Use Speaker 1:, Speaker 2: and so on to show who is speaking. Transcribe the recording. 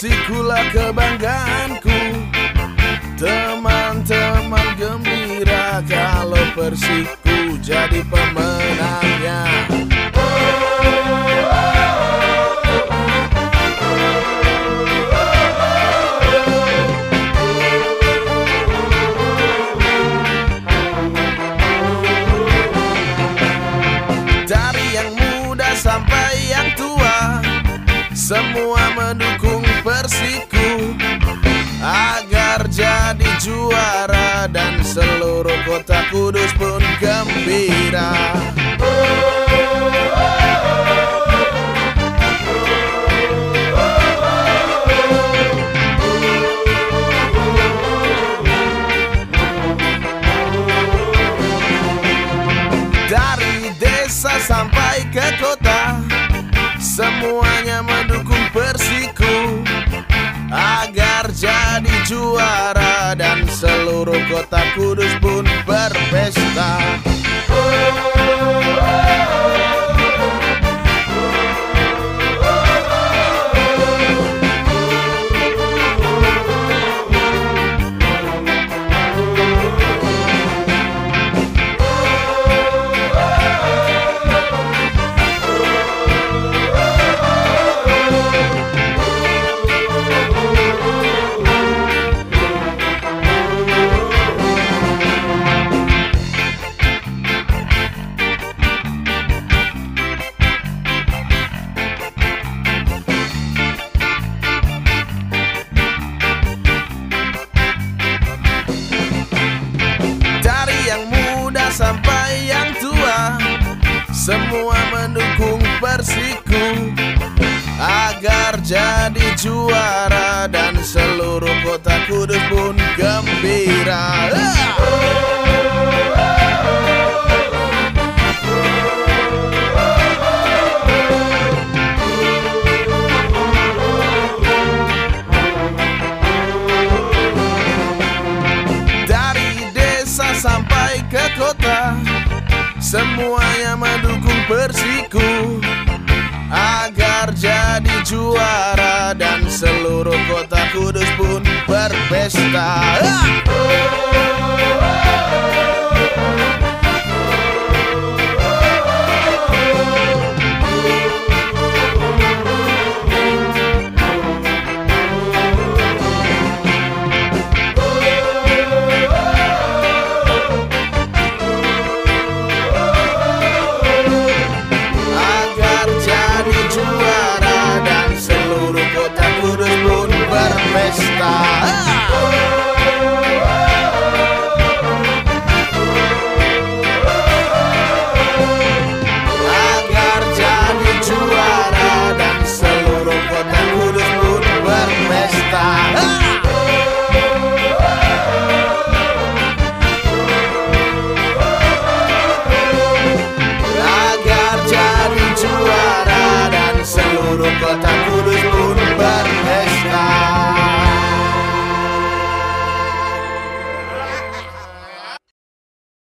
Speaker 1: Persikulah kebanggaanku. Teman-teman gembira Kalau Persiku jadi pemenangnya. Dari yang muda sampai yang tua Semua mendukung Persiku Agar jadi juara Dan seluruh kota kudus pun gembira. Dari desa sampai ke kota Semuanya mendukung Persiku juara Dan seluruh kota kudus Semua mendukung Persiku Agar jadi juara Dan seluruh kota kudus pun gembira Semuanya mendukung Persiku Agar jadi juara Dan seluruh kota kudus pun berpesta! there's no